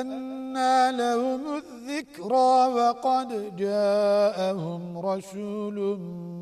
أَنَّى لَهُمُ الذِّكْرَى وَقَدْ جَاءَهُمْ رَسُولٌ مُبِينٌ